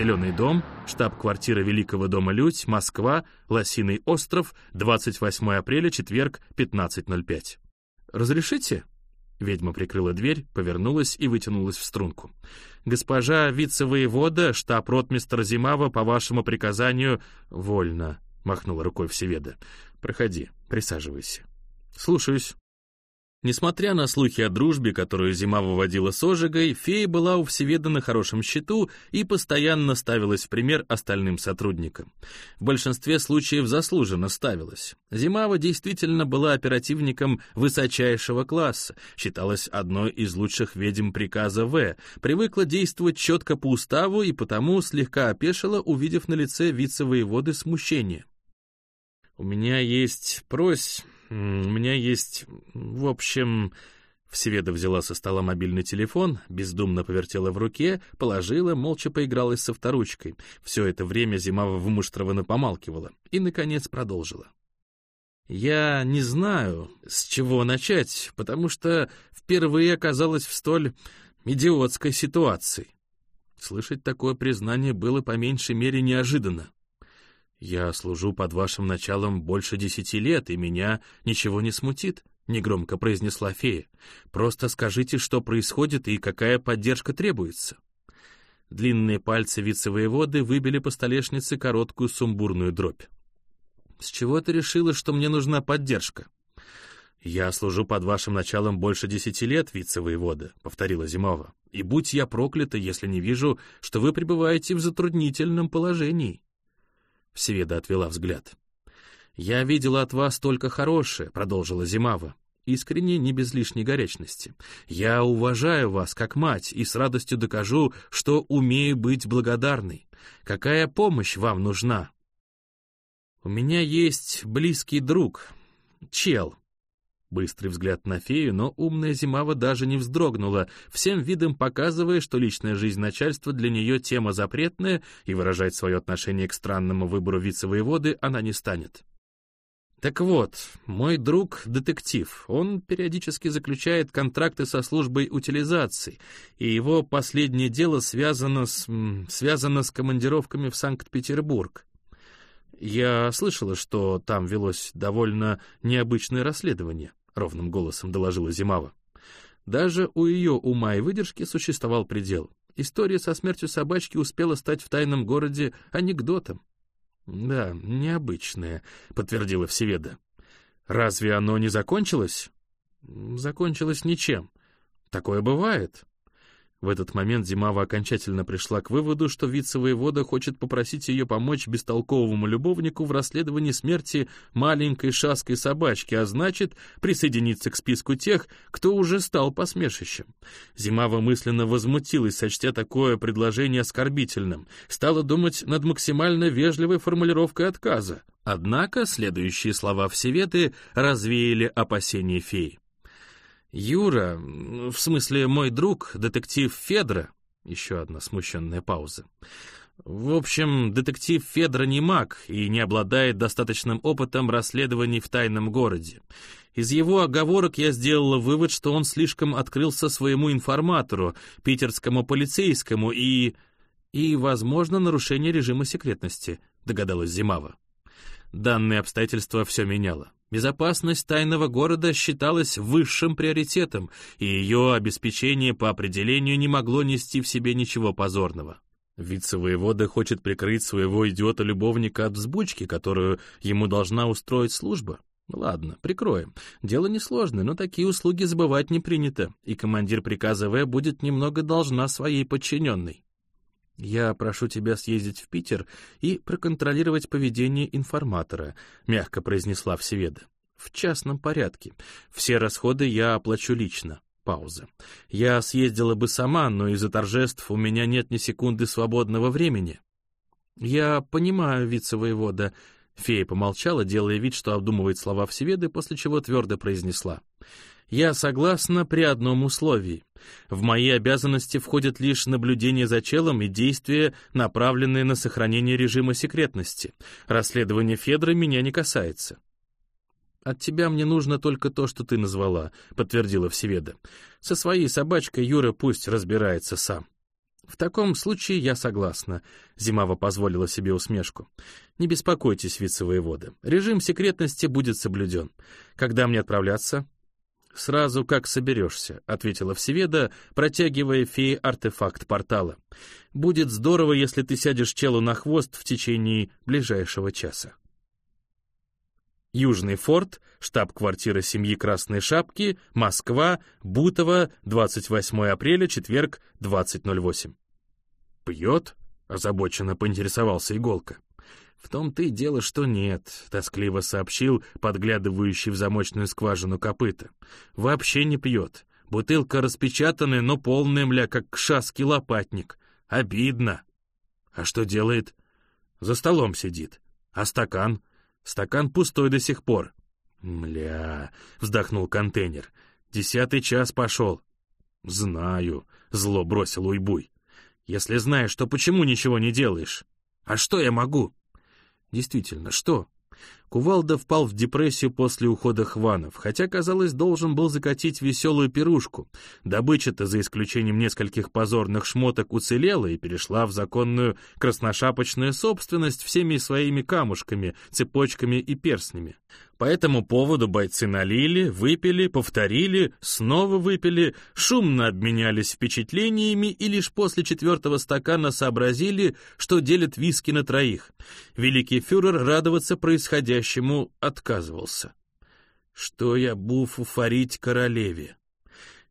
Зеленый дом, штаб-квартира Великого дома Людь, Москва, Лосиный остров, 28 апреля, четверг, 15.05. «Разрешите?» Ведьма прикрыла дверь, повернулась и вытянулась в струнку. «Госпожа вице-воевода, штаб-ротмистр Зимава, по вашему приказанию...» «Вольно», — махнула рукой Всеведа. «Проходи, присаживайся». «Слушаюсь». Несмотря на слухи о дружбе, которую зима выводила с Ожигой, фея была у Всеведа на хорошем счету и постоянно ставилась в пример остальным сотрудникам. В большинстве случаев заслуженно ставилась. Зимава действительно была оперативником высочайшего класса, считалась одной из лучших ведьм приказа В, привыкла действовать четко по уставу и потому слегка опешила, увидев на лице вице-воеводы смущение. «У меня есть прось...» У меня есть... В общем...» Всеведа взяла со стола мобильный телефон, бездумно повертела в руке, положила, молча поигралась со вторучкой. Все это время Зимава вымуштрованно помалкивала и, наконец, продолжила. «Я не знаю, с чего начать, потому что впервые оказалась в столь идиотской ситуации». Слышать такое признание было по меньшей мере неожиданно. «Я служу под вашим началом больше десяти лет, и меня ничего не смутит», — негромко произнесла фея. «Просто скажите, что происходит и какая поддержка требуется». Длинные пальцы вице-воеводы выбили по столешнице короткую сумбурную дробь. «С чего ты решила, что мне нужна поддержка?» «Я служу под вашим началом больше десяти лет, вице-воевода», — повторила Зимова. «И будь я проклята, если не вижу, что вы пребываете в затруднительном положении». Всеведа отвела взгляд. «Я видела от вас только хорошее», — продолжила Зимава, искренне, не без лишней горячности. «Я уважаю вас как мать и с радостью докажу, что умею быть благодарной. Какая помощь вам нужна?» «У меня есть близкий друг, чел, Быстрый взгляд на фею, но умная Зимава даже не вздрогнула, всем видом показывая, что личная жизнь начальства для нее тема запретная, и выражать свое отношение к странному выбору вице-воеводы она не станет. Так вот, мой друг — детектив. Он периодически заключает контракты со службой утилизации, и его последнее дело связано с... связано с командировками в Санкт-Петербург. Я слышала, что там велось довольно необычное расследование. — ровным голосом доложила Зимава. Даже у ее ума и выдержки существовал предел. История со смертью собачки успела стать в тайном городе анекдотом. «Да, необычное», — подтвердила Всеведа. «Разве оно не закончилось?» «Закончилось ничем. Такое бывает. В этот момент Зимава окончательно пришла к выводу, что вице-воевода хочет попросить ее помочь бестолковому любовнику в расследовании смерти маленькой шаской собачки, а значит, присоединиться к списку тех, кто уже стал посмешищем. Зимава мысленно возмутилась, сочтя такое предложение оскорбительным, стала думать над максимально вежливой формулировкой отказа. Однако следующие слова Всеветы развеяли опасения феи. Юра, в смысле мой друг, детектив Федра, еще одна смущенная пауза. В общем, детектив Федра не маг и не обладает достаточным опытом расследований в тайном городе. Из его оговорок я сделала вывод, что он слишком открылся своему информатору, питерскому полицейскому, и... и, возможно, нарушение режима секретности, догадалась Зимава. Данное обстоятельство все меняло. Безопасность тайного города считалась высшим приоритетом, и ее обеспечение по определению не могло нести в себе ничего позорного. Вице-воевода хочет прикрыть своего идиота-любовника от взбучки, которую ему должна устроить служба. Ладно, прикроем. Дело несложное, но такие услуги забывать не принято, и командир приказа В будет немного должна своей подчиненной. «Я прошу тебя съездить в Питер и проконтролировать поведение информатора», — мягко произнесла Всеведа. «В частном порядке. Все расходы я оплачу лично». Пауза. «Я съездила бы сама, но из-за торжеств у меня нет ни секунды свободного времени». «Я понимаю, вице-воевода», — фея помолчала, делая вид, что обдумывает слова Всеведы, после чего твердо произнесла. Я согласна при одном условии. В мои обязанности входит лишь наблюдение за челом и действия, направленные на сохранение режима секретности. Расследование Федора меня не касается. «От тебя мне нужно только то, что ты назвала», — подтвердила Всеведа. «Со своей собачкой Юра пусть разбирается сам». В таком случае я согласна. Зимава позволила себе усмешку. Не беспокойтесь, вице-воевода. Режим секретности будет соблюден. Когда мне отправляться? «Сразу как соберешься», — ответила Всеведа, протягивая фее артефакт портала. «Будет здорово, если ты сядешь челу на хвост в течение ближайшего часа». Южный форт, штаб-квартира семьи Красной Шапки, Москва, Бутово, 28 апреля, четверг, 20.08. «Пьет?» — озабоченно поинтересовался Иголка. «В том-то и дело, что нет», — тоскливо сообщил подглядывающий в замочную скважину копыта. «Вообще не пьет. Бутылка распечатанная, но полная, мля, как шаский лопатник. Обидно». «А что делает?» «За столом сидит. А стакан?» Стакан пустой до сих пор. «Мля», — вздохнул контейнер, — «десятый час пошел». «Знаю», — зло бросил Уйбуй. «Если знаешь, то почему ничего не делаешь? А что я могу?» «Действительно, что?» Кувалда впал в депрессию после ухода Хванов, хотя, казалось, должен был закатить веселую пирушку. Добыча-то, за исключением нескольких позорных шмоток, уцелела и перешла в законную красношапочную собственность всеми своими камушками, цепочками и перстнями. По этому поводу бойцы налили, выпили, повторили, снова выпили, шумно обменялись впечатлениями и лишь после четвертого стакана сообразили, что делят виски на троих. Великий фюрер радоваться происходящему отказывался. Что я буфу фарить королеве?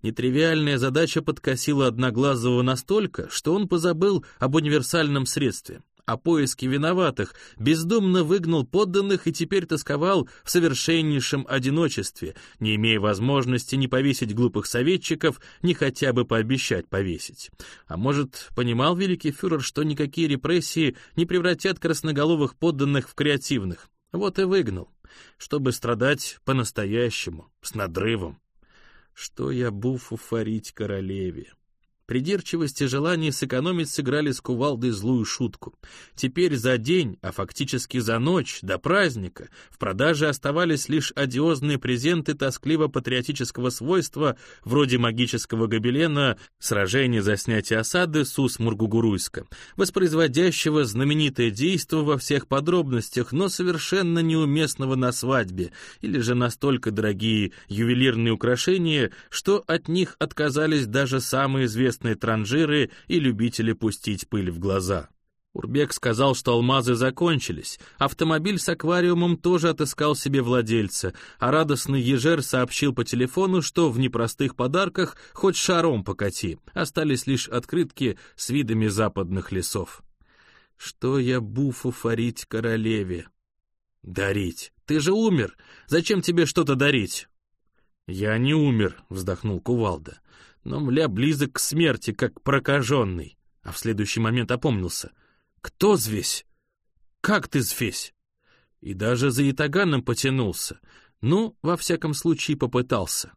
Нетривиальная задача подкосила Одноглазого настолько, что он позабыл об универсальном средстве о поиске виноватых, бездумно выгнал подданных и теперь тосковал в совершеннейшем одиночестве, не имея возможности ни повесить глупых советчиков, ни хотя бы пообещать повесить. А может, понимал великий фюрер, что никакие репрессии не превратят красноголовых подданных в креативных? Вот и выгнал, чтобы страдать по-настоящему, с надрывом. Что я буфу фарить королеве? Придирчивость и желание сэкономить сыграли с кувалдой злую шутку. Теперь за день, а фактически за ночь, до праздника, в продаже оставались лишь одиозные презенты тоскливо-патриотического свойства, вроде магического гобелена «Сражение за снятие осады Сус-Мургугуруйска», воспроизводящего знаменитое действо во всех подробностях, но совершенно неуместного на свадьбе, или же настолько дорогие ювелирные украшения, что от них отказались даже самые известные известные транжиры и любители пустить пыль в глаза. Урбек сказал, что алмазы закончились, автомобиль с аквариумом тоже отыскал себе владельца, а радостный ежер сообщил по телефону, что в непростых подарках хоть шаром покати, остались лишь открытки с видами западных лесов. Что я буфу фарить королеве? Дарить. Ты же умер. Зачем тебе что-то дарить? Я не умер, вздохнул Кувалда но, мля, близок к смерти, как прокаженный. А в следующий момент опомнился. «Кто звесь? Как ты звесь?» И даже за ятаганом потянулся. Ну, во всяком случае, попытался.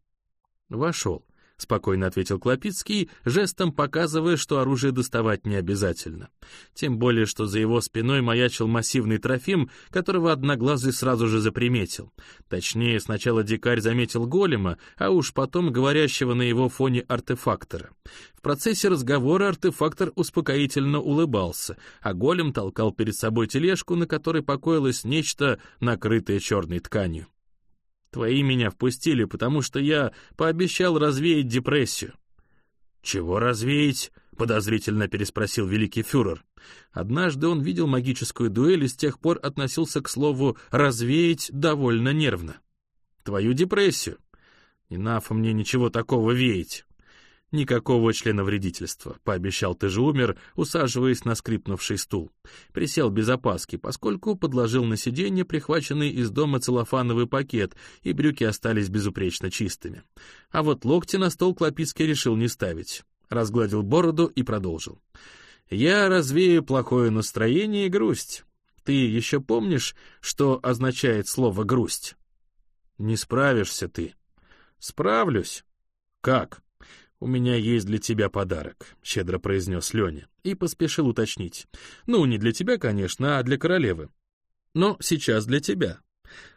Вошел спокойно ответил Клопицкий, жестом показывая, что оружие доставать не обязательно. Тем более, что за его спиной маячил массивный трофим, которого Одноглазый сразу же заприметил. Точнее, сначала дикарь заметил голема, а уж потом говорящего на его фоне артефактора. В процессе разговора артефактор успокоительно улыбался, а голем толкал перед собой тележку, на которой покоилось нечто, накрытое черной тканью. Твои меня впустили, потому что я пообещал развеять депрессию». «Чего развеять?» — подозрительно переспросил великий фюрер. Однажды он видел магическую дуэль и с тех пор относился к слову «развеять» довольно нервно. «Твою депрессию». «Не нафа мне ничего такого веять». «Никакого члена вредительства», — пообещал ты же умер, усаживаясь на скрипнувший стул. Присел без опаски, поскольку подложил на сиденье прихваченный из дома целлофановый пакет, и брюки остались безупречно чистыми. А вот локти на стол Клопицкий решил не ставить. Разгладил бороду и продолжил. «Я развею плохое настроение и грусть. Ты еще помнишь, что означает слово «грусть»?» «Не справишься ты». «Справлюсь». «Как?» «У меня есть для тебя подарок», — щедро произнес Леня и поспешил уточнить. «Ну, не для тебя, конечно, а для королевы. Но сейчас для тебя.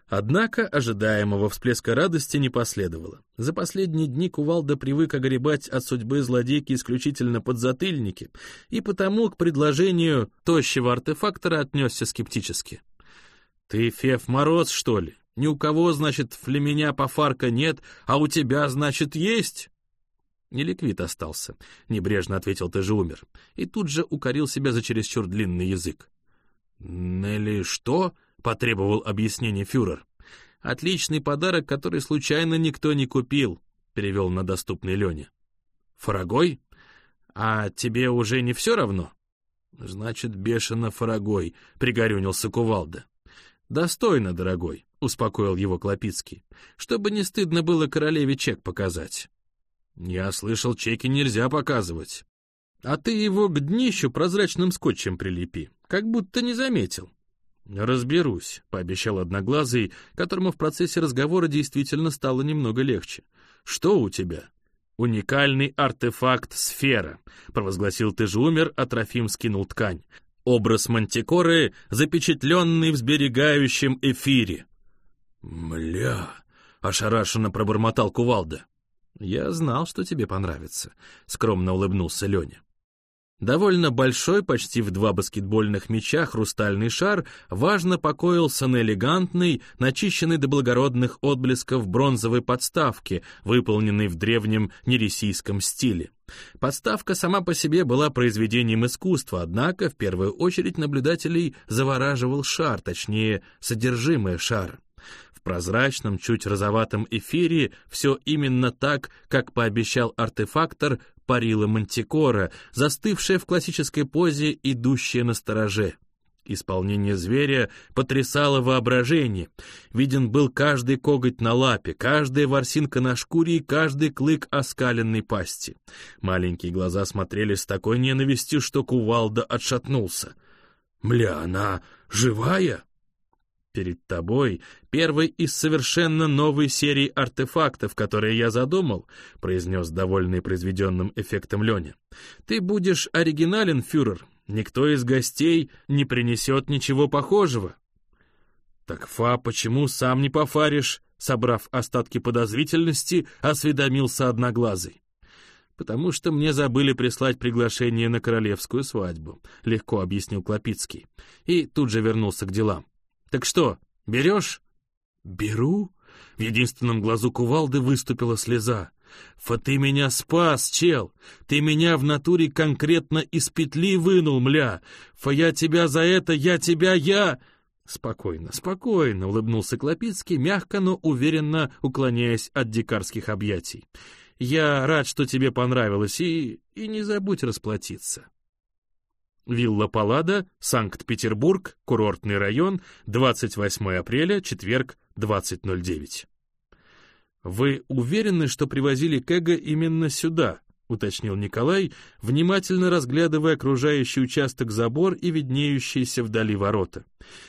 Однако ожидаемого всплеска радости не последовало. За последние дни Кувалда привык огребать от судьбы злодейки исключительно подзатыльники, и потому к предложению тощего артефактора отнесся скептически. «Ты Фев Мороз, что ли? Ни у кого, значит, флеменя по фарка нет, а у тебя, значит, есть?» «Неликвид остался», — небрежно ответил «ты же умер», и тут же укорил себя за чересчур длинный язык. «Нелли что?» потребовал объяснения фюрер. «Отличный подарок, который случайно никто не купил», — перевел на доступный Леня. «Фарагой? А тебе уже не все равно?» «Значит, бешено Фарагой», — пригорюнился Кувалда. «Достойно, дорогой», — успокоил его Клопицкий, «чтобы не стыдно было королеве чек показать». «Я слышал, чеки нельзя показывать». «А ты его к днищу прозрачным скотчем прилепи, как будто не заметил». «Разберусь», — пообещал Одноглазый, которому в процессе разговора действительно стало немного легче. «Что у тебя?» «Уникальный артефакт «Сфера», — провозгласил «Ты же умер», а Трофим скинул ткань. «Образ Мантикоры, запечатленный в сберегающем эфире». «Мля!» — ошарашенно пробормотал Кувалда. «Я знал, что тебе понравится», — скромно улыбнулся Леня. Довольно большой, почти в два баскетбольных мяча, хрустальный шар важно покоился на элегантной, начищенной до благородных отблесков бронзовой подставке, выполненной в древнем нересийском стиле. Подставка сама по себе была произведением искусства, однако в первую очередь наблюдателей завораживал шар, точнее, содержимое шара В прозрачном, чуть розоватом эфире все именно так, как пообещал артефактор, парила мантикора, застывшая в классической позе, идущая на стороже. Исполнение зверя потрясало воображение. Виден был каждый коготь на лапе, каждая ворсинка на шкуре и каждый клык оскаленной пасти. Маленькие глаза смотрели с такой ненавистью, что кувалда отшатнулся. «Мля, она живая?» Перед тобой первый из совершенно новой серии артефактов, которые я задумал, произнес довольный произведенным эффектом Леня. Ты будешь оригинален, фюрер. Никто из гостей не принесет ничего похожего. Так, Фа, почему сам не пофаришь? Собрав остатки подозрительности, осведомился Одноглазый. «Потому что мне забыли прислать приглашение на королевскую свадьбу», — легко объяснил Клопицкий. И тут же вернулся к делам. Так что, берешь?» «Беру?» В единственном глазу кувалды выступила слеза. «Фа, ты меня спас, чел! Ты меня в натуре конкретно из петли вынул, мля! Фа, я тебя за это, я тебя, я...» «Спокойно, спокойно», — улыбнулся Клопицкий, мягко, но уверенно уклоняясь от дикарских объятий. «Я рад, что тебе понравилось, и... и не забудь расплатиться». Вилла Паллада, Санкт-Петербург, курортный район, 28 апреля, четверг, 20.09. «Вы уверены, что привозили Кэга именно сюда?» — уточнил Николай, внимательно разглядывая окружающий участок забор и виднеющиеся вдали ворота.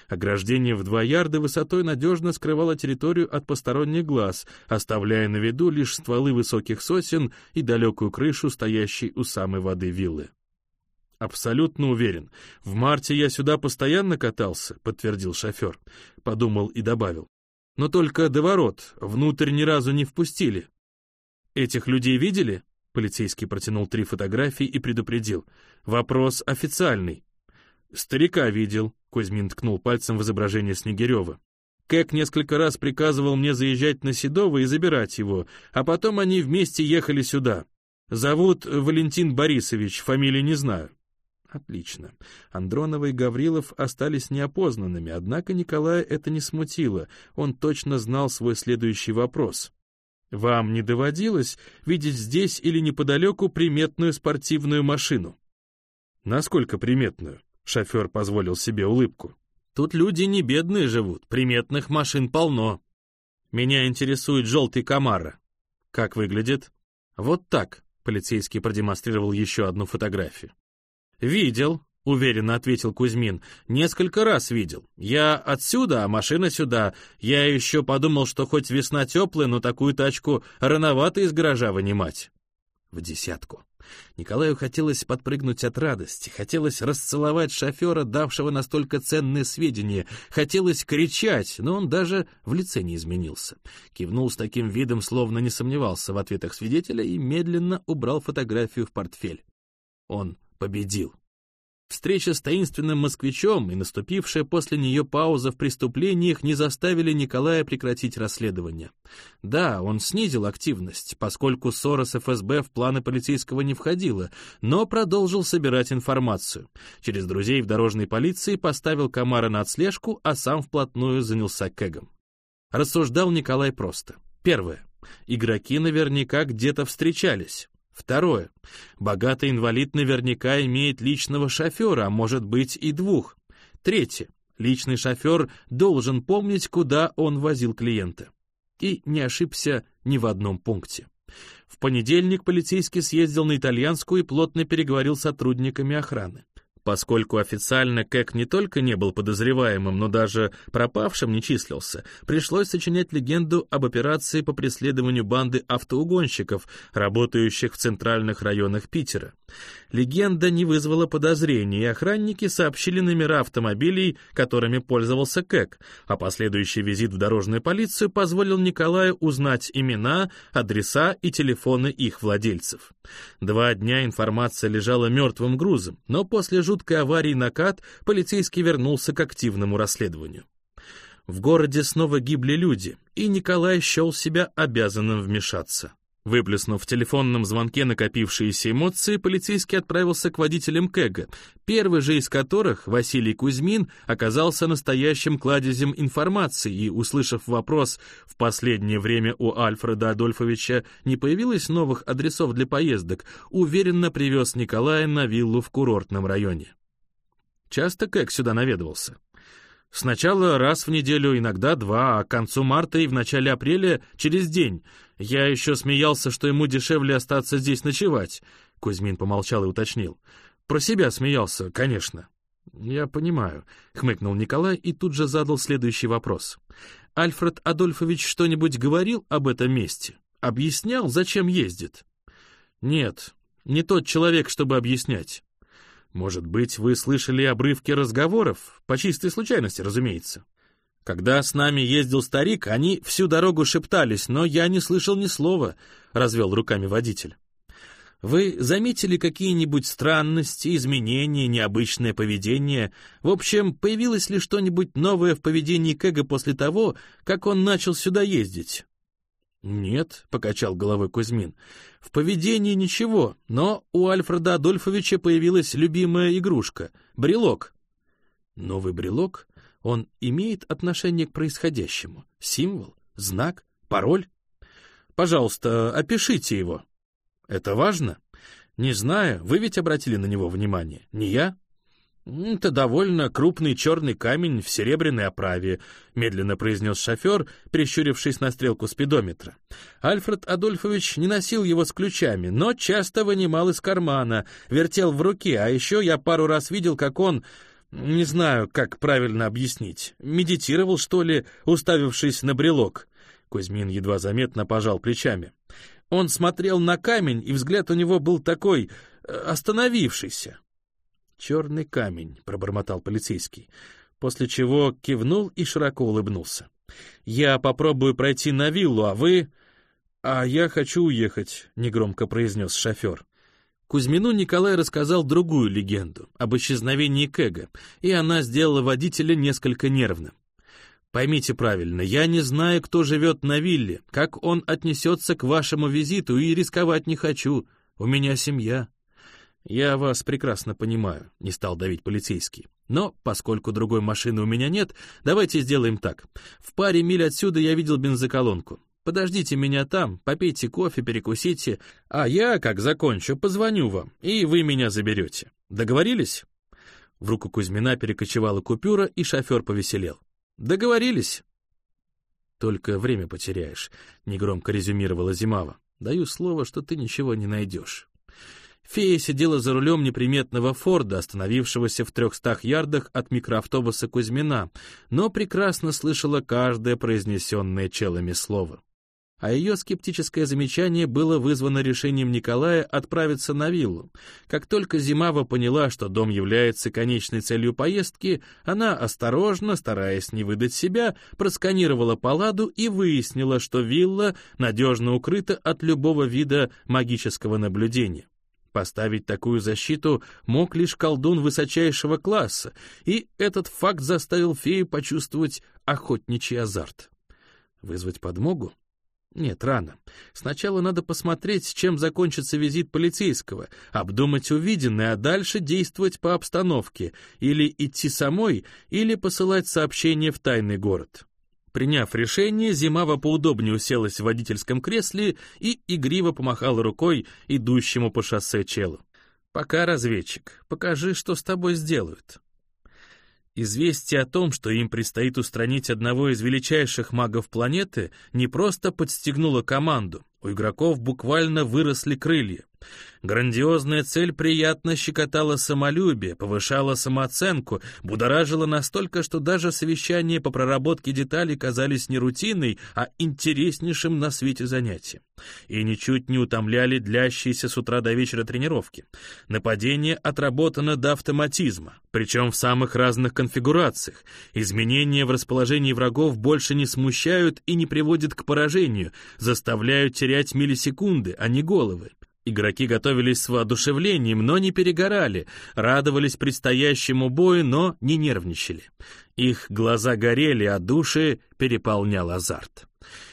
Ограждение в два ярда высотой надежно скрывало территорию от посторонних глаз, оставляя на виду лишь стволы высоких сосен и далекую крышу, стоящей у самой воды виллы. «Абсолютно уверен. В марте я сюда постоянно катался», — подтвердил шофер. Подумал и добавил. «Но только до ворот, внутрь ни разу не впустили». «Этих людей видели?» Полицейский протянул три фотографии и предупредил. «Вопрос официальный». «Старика видел», — Кузьмин ткнул пальцем в изображение Снегирева. Кэк несколько раз приказывал мне заезжать на Седово и забирать его, а потом они вместе ехали сюда. Зовут Валентин Борисович, фамилии не знаю. Отлично. Андронова и Гаврилов остались неопознанными, однако Николая это не смутило. Он точно знал свой следующий вопрос. «Вам не доводилось видеть здесь или неподалеку приметную спортивную машину?» «Насколько приметную?» — шофер позволил себе улыбку. «Тут люди не бедные живут, приметных машин полно. Меня интересует желтый Камара. Как выглядит?» «Вот так», — полицейский продемонстрировал еще одну фотографию. «Видел», — уверенно ответил Кузьмин. «Несколько раз видел. Я отсюда, а машина сюда. Я еще подумал, что хоть весна теплая, но такую тачку рановато из гаража вынимать». «В десятку». Николаю хотелось подпрыгнуть от радости, хотелось расцеловать шофера, давшего настолько ценные сведения, хотелось кричать, но он даже в лице не изменился. Кивнул с таким видом, словно не сомневался в ответах свидетеля и медленно убрал фотографию в портфель. Он победил. Встреча с таинственным москвичом и наступившая после нее пауза в преступлениях не заставили Николая прекратить расследование. Да, он снизил активность, поскольку ссора с ФСБ в планы полицейского не входила, но продолжил собирать информацию. Через друзей в дорожной полиции поставил Комара на отслежку, а сам вплотную занялся кэгом. Рассуждал Николай просто. Первое. Игроки наверняка где-то встречались. Второе. Богатый инвалид наверняка имеет личного шофера, а может быть и двух. Третье. Личный шофер должен помнить, куда он возил клиента. И не ошибся ни в одном пункте. В понедельник полицейский съездил на итальянскую и плотно переговорил с сотрудниками охраны. Поскольку официально Кэк не только не был подозреваемым, но даже пропавшим не числился, пришлось сочинять легенду об операции по преследованию банды автоугонщиков, работающих в центральных районах Питера. Легенда не вызвала подозрений, и охранники сообщили номера автомобилей, которыми пользовался Кэк, а последующий визит в дорожную полицию позволил Николаю узнать имена, адреса и телефоны их владельцев. Два дня информация лежала мертвым грузом, но после жуткой аварии на КАТ полицейский вернулся к активному расследованию. В городе снова гибли люди, и Николай счел себя обязанным вмешаться. Выплеснув в телефонном звонке накопившиеся эмоции, полицейский отправился к водителям Кэга, первый же из которых, Василий Кузьмин, оказался настоящим кладезем информации и, услышав вопрос, в последнее время у Альфреда Адольфовича не появилось новых адресов для поездок, уверенно привез Николая на виллу в курортном районе. Часто Кэг сюда наведывался. Сначала раз в неделю, иногда два, а к концу марта и в начале апреля через день — я еще смеялся, что ему дешевле остаться здесь ночевать. Кузьмин помолчал и уточнил. Про себя смеялся, конечно. «Я понимаю», — хмыкнул Николай и тут же задал следующий вопрос. «Альфред Адольфович что-нибудь говорил об этом месте? Объяснял, зачем ездит?» «Нет, не тот человек, чтобы объяснять. Может быть, вы слышали обрывки разговоров? По чистой случайности, разумеется. Когда с нами ездил старик, они всю дорогу шептались, но я не слышал ни слова, — развел руками водитель. Вы заметили какие-нибудь странности, изменения, необычное поведение? В общем, появилось ли что-нибудь новое в поведении Кэга после того, как он начал сюда ездить? «Нет», — покачал головой Кузьмин, — «в поведении ничего, но у Альфреда Адольфовича появилась любимая игрушка — брелок». «Новый брелок?» Он имеет отношение к происходящему? Символ? Знак? Пароль? Пожалуйста, опишите его. Это важно? Не знаю, вы ведь обратили на него внимание, не я? «Это довольно крупный черный камень в серебряной оправе», — медленно произнес шофер, прищурившись на стрелку спидометра. Альфред Адольфович не носил его с ключами, но часто вынимал из кармана, вертел в руке, а еще я пару раз видел, как он не знаю, как правильно объяснить. Медитировал, что ли, уставившись на брелок. Кузьмин едва заметно пожал плечами. Он смотрел на камень, и взгляд у него был такой э, остановившийся. «Черный камень», — пробормотал полицейский, после чего кивнул и широко улыбнулся. «Я попробую пройти на виллу, а вы...» «А я хочу уехать», — негромко произнес шофер. Кузьмину Николай рассказал другую легенду об исчезновении Кэга, и она сделала водителя несколько нервным. Поймите правильно, я не знаю, кто живет на вилле, как он отнесется к вашему визиту, и рисковать не хочу. У меня семья. Я вас прекрасно понимаю, не стал давить полицейский. Но, поскольку другой машины у меня нет, давайте сделаем так. В паре миль отсюда я видел бензоколонку. Подождите меня там, попейте кофе, перекусите, а я, как закончу, позвоню вам, и вы меня заберете. Договорились?» В руку Кузьмина перекочевала купюра, и шофер повеселел. «Договорились?» «Только время потеряешь», — негромко резюмировала Зимава. «Даю слово, что ты ничего не найдешь». Фея сидела за рулем неприметного Форда, остановившегося в трехстах ярдах от микроавтобуса Кузьмина, но прекрасно слышала каждое произнесенное челами слово. А ее скептическое замечание было вызвано решением Николая отправиться на виллу. Как только Зимава поняла, что дом является конечной целью поездки, она осторожно, стараясь не выдать себя, просканировала паладу и выяснила, что вилла надежно укрыта от любого вида магического наблюдения. Поставить такую защиту мог лишь колдун высочайшего класса, и этот факт заставил фею почувствовать охотничий азарт. Вызвать подмогу? Нет, рано. Сначала надо посмотреть, чем закончится визит полицейского, обдумать увиденное, а дальше действовать по обстановке, или идти самой, или посылать сообщение в тайный город. Приняв решение, Зимава поудобнее уселась в водительском кресле и игриво помахала рукой идущему по шоссе челу. «Пока, разведчик, покажи, что с тобой сделают». Известие о том, что им предстоит устранить одного из величайших магов планеты, не просто подстегнуло команду, у игроков буквально выросли крылья. Грандиозная цель приятно щекотала самолюбие, повышала самооценку, будоражила настолько, что даже совещания по проработке деталей казались не рутиной, а интереснейшим на свете занятием. И ничуть не утомляли длящиеся с утра до вечера тренировки. Нападение отработано до автоматизма, причем в самых разных конфигурациях. Изменения в расположении врагов больше не смущают и не приводят к поражению, заставляют терять миллисекунды, а не головы. Игроки готовились с воодушевлением, но не перегорали, радовались предстоящему бою, но не нервничали. Их глаза горели, а души переполнял азарт.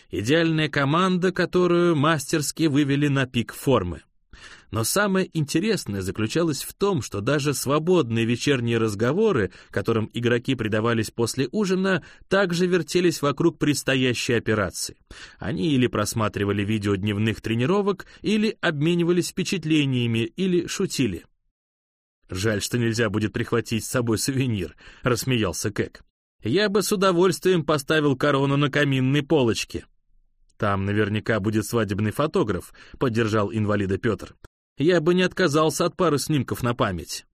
Идеальная команда, которую мастерски вывели на пик формы. Но самое интересное заключалось в том, что даже свободные вечерние разговоры, которым игроки предавались после ужина, также вертелись вокруг предстоящей операции. Они или просматривали видео дневных тренировок, или обменивались впечатлениями, или шутили. «Жаль, что нельзя будет прихватить с собой сувенир», — рассмеялся Кэк. «Я бы с удовольствием поставил корону на каминной полочке». «Там наверняка будет свадебный фотограф», — поддержал инвалида Петр. Я бы не отказался от пары снимков на память.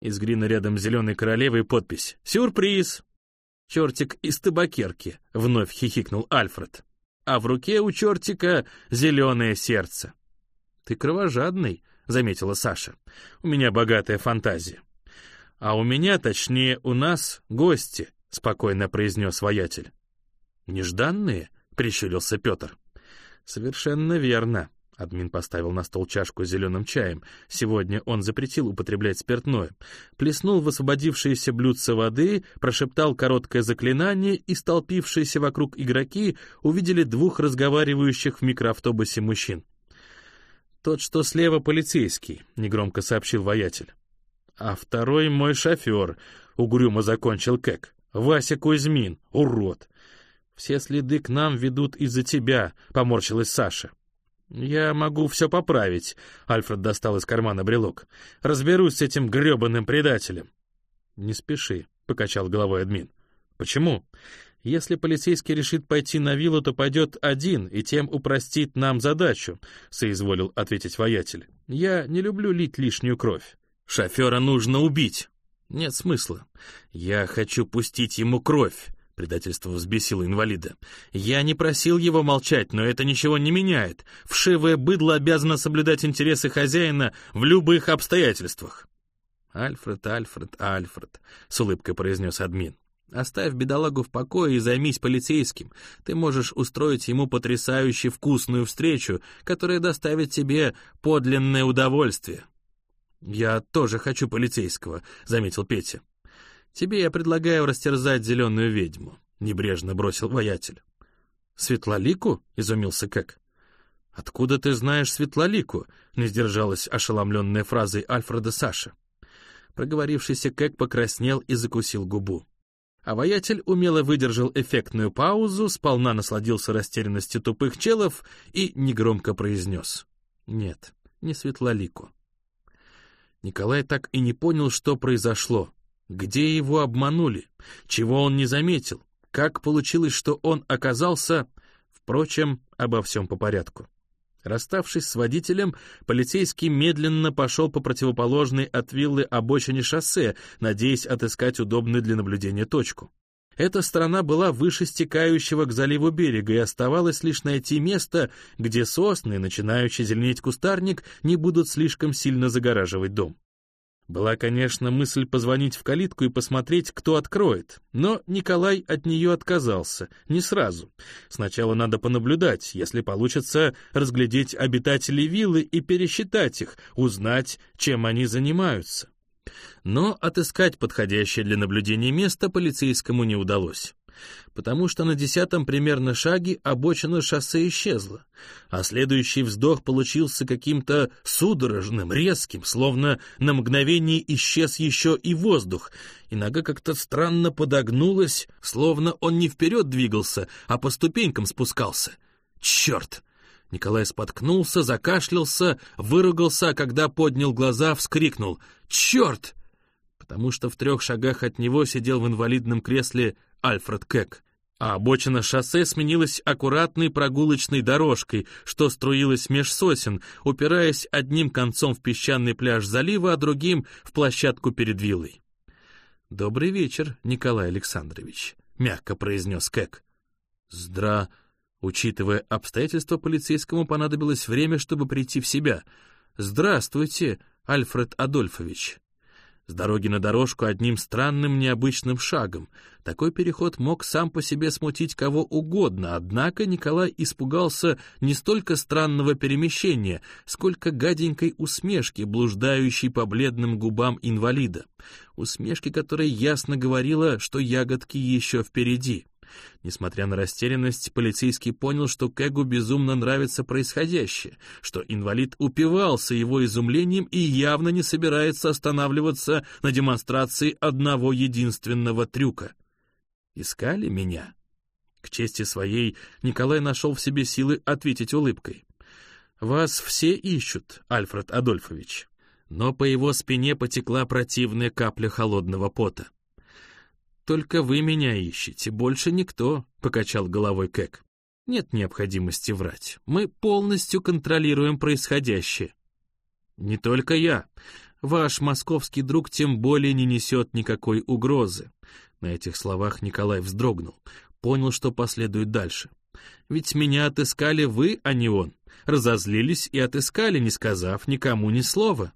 Из грина рядом с зеленой королевой подпись «Сюрприз!» «Чертик из табакерки», — вновь хихикнул Альфред. А в руке у чертика зеленое сердце. «Ты кровожадный», — заметила Саша. «У меня богатая фантазия». «А у меня, точнее, у нас гости», — спокойно произнес воятель. «Нежданные?» — прищурился Петр. «Совершенно верно. Админ поставил на стол чашку с зеленым чаем. Сегодня он запретил употреблять спиртное. Плеснул в освободившееся блюдце воды, прошептал короткое заклинание, и столпившиеся вокруг игроки увидели двух разговаривающих в микроавтобусе мужчин. «Тот, что слева, полицейский», — негромко сообщил воятель. «А второй мой шофер», — угрюмо закончил Кэк. «Вася Кузьмин, урод!» «Все следы к нам ведут из-за тебя», — поморщилась Саша. «Я могу все поправить», — Альфред достал из кармана брелок. «Разберусь с этим гребаным предателем». «Не спеши», — покачал головой админ. «Почему? Если полицейский решит пойти на виллу, то пойдет один и тем упростит нам задачу», — соизволил ответить воятель. «Я не люблю лить лишнюю кровь. Шофера нужно убить». «Нет смысла. Я хочу пустить ему кровь. Предательство взбесило инвалида. «Я не просил его молчать, но это ничего не меняет. Вшивое быдло обязано соблюдать интересы хозяина в любых обстоятельствах». «Альфред, Альфред, Альфред», — с улыбкой произнес админ. «Оставь бедолагу в покое и займись полицейским. Ты можешь устроить ему потрясающе вкусную встречу, которая доставит тебе подлинное удовольствие». «Я тоже хочу полицейского», — заметил Петя. «Тебе я предлагаю растерзать зеленую ведьму», — небрежно бросил воятель. «Светлолику?» — изумился Кэк. «Откуда ты знаешь Светлолику?» — не сдержалась ошеломленная фразой Альфреда Саша. Проговорившийся Кэк покраснел и закусил губу. А воятель умело выдержал эффектную паузу, сполна насладился растерянностью тупых челов и негромко произнес. «Нет, не Светлолику». Николай так и не понял, что произошло. Где его обманули? Чего он не заметил? Как получилось, что он оказался... Впрочем, обо всем по порядку. Расставшись с водителем, полицейский медленно пошел по противоположной от виллы обочине шоссе, надеясь отыскать удобную для наблюдения точку. Эта сторона была выше стекающего к заливу берега, и оставалось лишь найти место, где сосны, начинающий зеленеть кустарник, не будут слишком сильно загораживать дом. Была, конечно, мысль позвонить в калитку и посмотреть, кто откроет, но Николай от нее отказался, не сразу. Сначала надо понаблюдать, если получится разглядеть обитателей виллы и пересчитать их, узнать, чем они занимаются. Но отыскать подходящее для наблюдения место полицейскому не удалось потому что на десятом примерно шаге обочина шоссе исчезла, а следующий вздох получился каким-то судорожным, резким, словно на мгновение исчез еще и воздух, и нога как-то странно подогнулась, словно он не вперед двигался, а по ступенькам спускался. Черт! Николай споткнулся, закашлялся, выругался, а когда поднял глаза, вскрикнул «Черт!» потому что в трех шагах от него сидел в инвалидном кресле Альфред Кек, а обочина шоссе сменилась аккуратной прогулочной дорожкой, что струилась меж сосен, упираясь одним концом в песчаный пляж залива, а другим — в площадку перед виллой. «Добрый вечер, Николай Александрович», — мягко произнес Кек. «Здра...» Учитывая обстоятельства, полицейскому понадобилось время, чтобы прийти в себя. «Здравствуйте, Альфред Адольфович». С дороги на дорожку одним странным необычным шагом. Такой переход мог сам по себе смутить кого угодно, однако Николай испугался не столько странного перемещения, сколько гаденькой усмешки, блуждающей по бледным губам инвалида. Усмешки, которая ясно говорила, что ягодки еще впереди. Несмотря на растерянность, полицейский понял, что Кэгу безумно нравится происходящее, что инвалид упивался его изумлением и явно не собирается останавливаться на демонстрации одного единственного трюка. «Искали меня?» К чести своей Николай нашел в себе силы ответить улыбкой. «Вас все ищут, Альфред Адольфович». Но по его спине потекла противная капля холодного пота. «Только вы меня ищете, больше никто», — покачал головой Кэк. «Нет необходимости врать. Мы полностью контролируем происходящее». «Не только я. Ваш московский друг тем более не несет никакой угрозы». На этих словах Николай вздрогнул, понял, что последует дальше. «Ведь меня отыскали вы, а не он. Разозлились и отыскали, не сказав никому ни слова».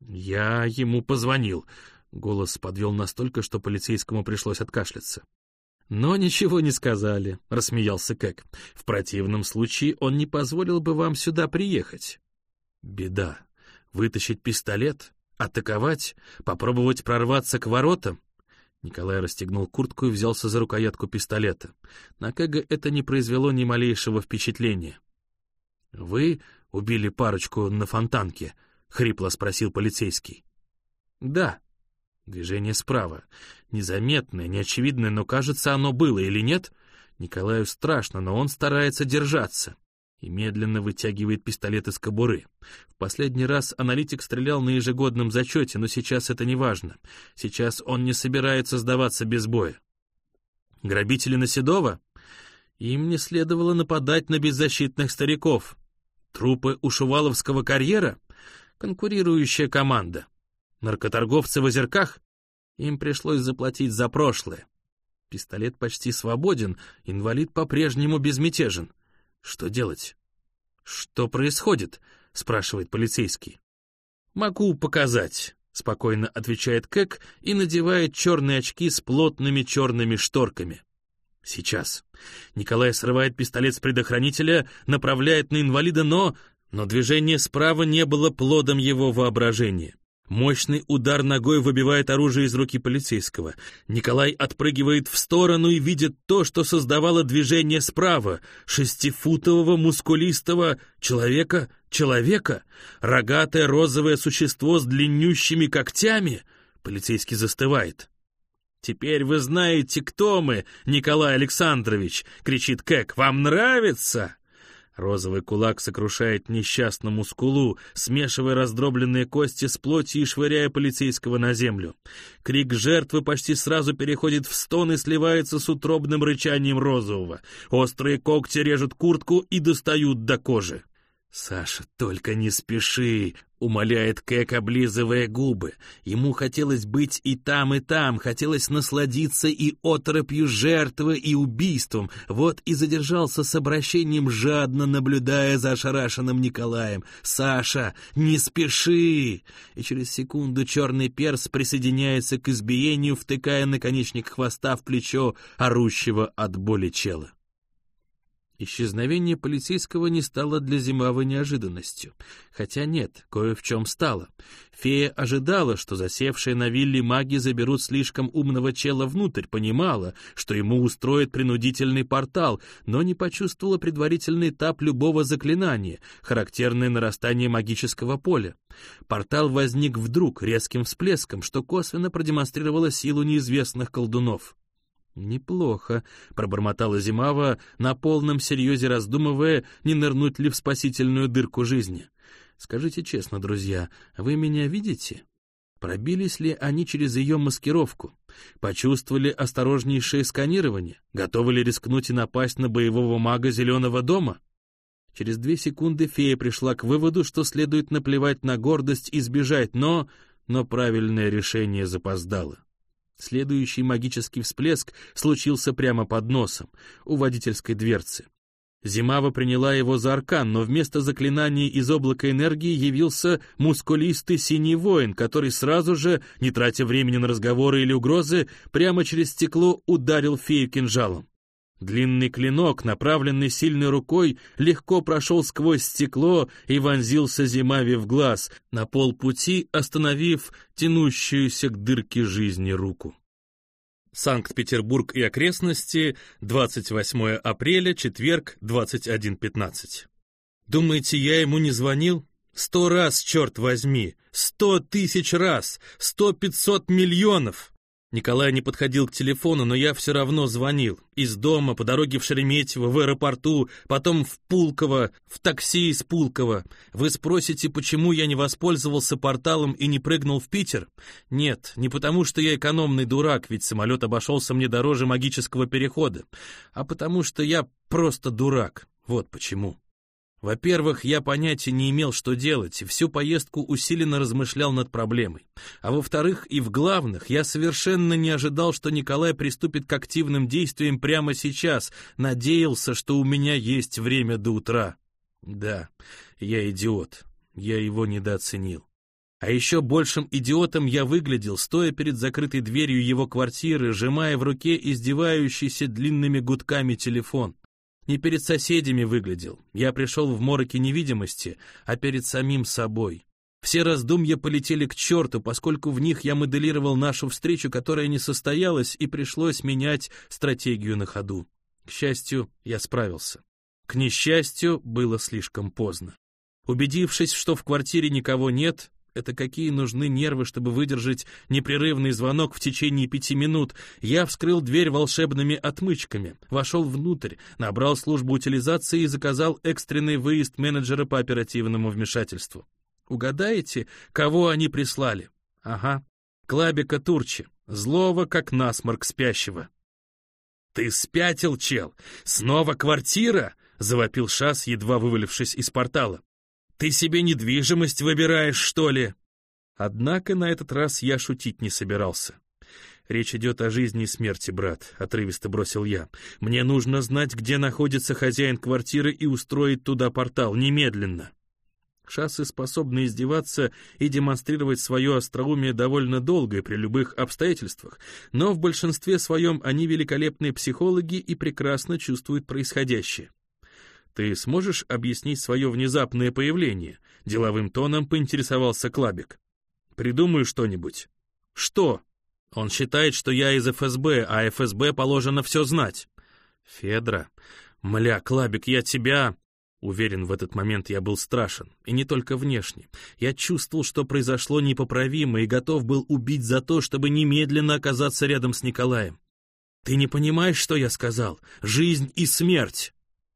«Я ему позвонил», Голос подвел настолько, что полицейскому пришлось откашляться. «Но ничего не сказали», — рассмеялся Кэк. «В противном случае он не позволил бы вам сюда приехать». «Беда. Вытащить пистолет? Атаковать? Попробовать прорваться к воротам?» Николай расстегнул куртку и взялся за рукоятку пистолета. На Кэга это не произвело ни малейшего впечатления. «Вы убили парочку на фонтанке?» — хрипло спросил полицейский. «Да», Движение справа. Незаметное, неочевидное, но кажется, оно было или нет? Николаю страшно, но он старается держаться. И медленно вытягивает пистолет из кобуры. В последний раз аналитик стрелял на ежегодном зачете, но сейчас это не важно. Сейчас он не собирается сдаваться без боя. Грабители на Седова? Им не следовало нападать на беззащитных стариков. Трупы у Шуваловского карьера? Конкурирующая команда. Наркоторговцы в озерках? Им пришлось заплатить за прошлое. Пистолет почти свободен, инвалид по-прежнему безмятежен. Что делать? «Что происходит?» — спрашивает полицейский. «Могу показать», — спокойно отвечает Кэк и надевает черные очки с плотными черными шторками. «Сейчас». Николай срывает пистолет с предохранителя, направляет на инвалида, но... Но движение справа не было плодом его воображения. Мощный удар ногой выбивает оружие из руки полицейского. Николай отпрыгивает в сторону и видит то, что создавало движение справа. Шестифутового мускулистого человека, человека, рогатое розовое существо с длиннющими когтями. Полицейский застывает. «Теперь вы знаете, кто мы, Николай Александрович!» — кричит Кэк. «Вам нравится?» Розовый кулак сокрушает несчастному скулу, смешивая раздробленные кости с плотью и швыряя полицейского на землю. Крик жертвы почти сразу переходит в стон и сливается с утробным рычанием розового. Острые когти режут куртку и достают до кожи. «Саша, только не спеши!» — умоляет Кэк, облизывая губы. Ему хотелось быть и там, и там, хотелось насладиться и оторопью жертвы, и убийством. Вот и задержался с обращением, жадно наблюдая за ошарашенным Николаем. «Саша, не спеши!» И через секунду черный перс присоединяется к избиению, втыкая наконечник хвоста в плечо орущего от боли чела. Исчезновение полицейского не стало для Зимавы неожиданностью. Хотя нет, кое в чем стало. Фея ожидала, что засевшие на вилле маги заберут слишком умного чела внутрь, понимала, что ему устроят принудительный портал, но не почувствовала предварительный этап любого заклинания, характерное нарастание магического поля. Портал возник вдруг, резким всплеском, что косвенно продемонстрировало силу неизвестных колдунов. «Неплохо», — пробормотала Зимава, на полном серьезе раздумывая, не нырнуть ли в спасительную дырку жизни. «Скажите честно, друзья, вы меня видите?» Пробились ли они через ее маскировку? Почувствовали осторожнейшее сканирование? Готовы ли рискнуть и напасть на боевого мага Зеленого дома? Через две секунды фея пришла к выводу, что следует наплевать на гордость и сбежать, но... но правильное решение запоздало. Следующий магический всплеск случился прямо под носом, у водительской дверцы. Зимава приняла его за аркан, но вместо заклинания из облака энергии явился мускулистый синий воин, который сразу же, не тратя времени на разговоры или угрозы, прямо через стекло ударил фею кинжалом. Длинный клинок, направленный сильной рукой, легко прошел сквозь стекло и вонзился Зимаве в глаз, на полпути остановив тянущуюся к дырке жизни руку. Санкт-Петербург и окрестности, 28 апреля, четверг, 21.15. Думаете, я ему не звонил? Сто раз, черт возьми! Сто тысяч раз! Сто пятьсот миллионов! Николай не подходил к телефону, но я все равно звонил. Из дома, по дороге в Шереметьево, в аэропорту, потом в Пулково, в такси из Пулково. Вы спросите, почему я не воспользовался порталом и не прыгнул в Питер? Нет, не потому что я экономный дурак, ведь самолет обошелся мне дороже магического перехода, а потому что я просто дурак. Вот почему. Во-первых, я понятия не имел, что делать, и всю поездку усиленно размышлял над проблемой. А во-вторых, и в главных, я совершенно не ожидал, что Николай приступит к активным действиям прямо сейчас, надеялся, что у меня есть время до утра. Да, я идиот, я его недооценил. А еще большим идиотом я выглядел, стоя перед закрытой дверью его квартиры, сжимая в руке издевающийся длинными гудками телефон. Не перед соседями выглядел. Я пришел в мороке невидимости, а перед самим собой. Все раздумья полетели к черту, поскольку в них я моделировал нашу встречу, которая не состоялась, и пришлось менять стратегию на ходу. К счастью, я справился. К несчастью, было слишком поздно. Убедившись, что в квартире никого нет, это какие нужны нервы, чтобы выдержать непрерывный звонок в течение пяти минут. Я вскрыл дверь волшебными отмычками, вошел внутрь, набрал службу утилизации и заказал экстренный выезд менеджера по оперативному вмешательству. Угадаете, кого они прислали? Ага, Клабика Турчи, злого, как насморк спящего. «Ты спятил, чел? Снова квартира?» — завопил Шас, едва вывалившись из портала. Ты себе недвижимость выбираешь, что ли?» Однако на этот раз я шутить не собирался. «Речь идет о жизни и смерти, брат», — отрывисто бросил я. «Мне нужно знать, где находится хозяин квартиры и устроить туда портал, немедленно». Шассы способны издеваться и демонстрировать свое остроумие довольно долго при любых обстоятельствах, но в большинстве своем они великолепные психологи и прекрасно чувствуют происходящее. «Ты сможешь объяснить свое внезапное появление?» — деловым тоном поинтересовался Клабик. «Придумаю что-нибудь». «Что?» «Он считает, что я из ФСБ, а ФСБ положено все знать». «Федра, мля, Клабик, я тебя...» Уверен, в этот момент я был страшен, и не только внешне. Я чувствовал, что произошло непоправимо, и готов был убить за то, чтобы немедленно оказаться рядом с Николаем. «Ты не понимаешь, что я сказал? Жизнь и смерть!»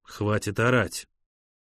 «Хватит орать!»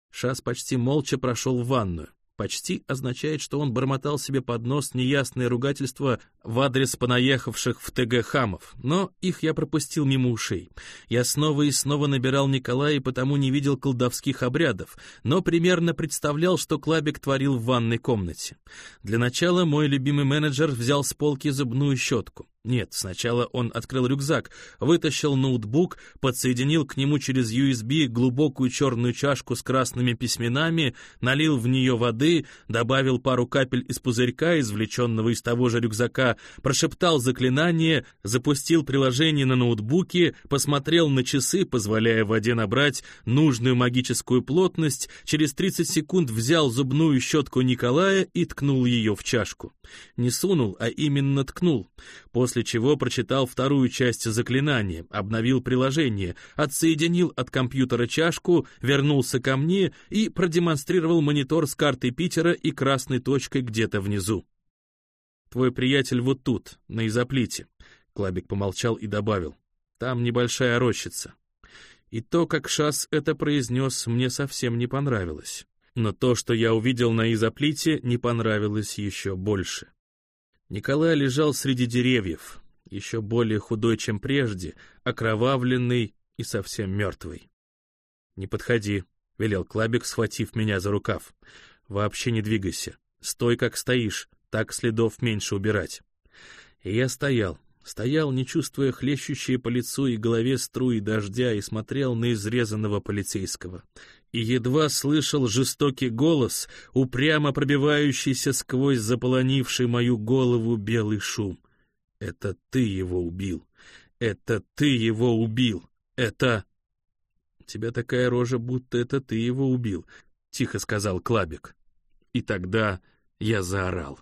Шас почти молча прошел в ванную. Почти означает, что он бормотал себе под нос неясное ругательство в адрес понаехавших в ТГ хамов, но их я пропустил мимо ушей. Я снова и снова набирал Николая и потому не видел колдовских обрядов, но примерно представлял, что Клабик творил в ванной комнате. Для начала мой любимый менеджер взял с полки зубную щетку. Нет, сначала он открыл рюкзак, вытащил ноутбук, подсоединил к нему через USB глубокую черную чашку с красными письменами, налил в нее воды, добавил пару капель из пузырька, извлеченного из того же рюкзака, прошептал заклинание, запустил приложение на ноутбуке, посмотрел на часы, позволяя воде набрать нужную магическую плотность, через 30 секунд взял зубную щетку Николая и ткнул ее в чашку. Не сунул, а именно ткнул. После чего прочитал вторую часть заклинания, обновил приложение, отсоединил от компьютера чашку, вернулся ко мне и продемонстрировал монитор с картой Питера и красной точкой где-то внизу. «Твой приятель вот тут, на изоплите», — Клабик помолчал и добавил. «Там небольшая рощица». И то, как Шас это произнес, мне совсем не понравилось. Но то, что я увидел на изоплите, не понравилось еще больше. Николай лежал среди деревьев, еще более худой, чем прежде, окровавленный и совсем мертвый. «Не подходи», — велел Клабик, схватив меня за рукав. «Вообще не двигайся. Стой, как стоишь, так следов меньше убирать». И я стоял, стоял, не чувствуя хлещущие по лицу и голове струи дождя, и смотрел на изрезанного полицейского и едва слышал жестокий голос, упрямо пробивающийся сквозь заполонивший мою голову белый шум. «Это ты его убил! Это ты его убил! Это...» «У тебя такая рожа, будто это ты его убил», — тихо сказал Клабик. И тогда я заорал.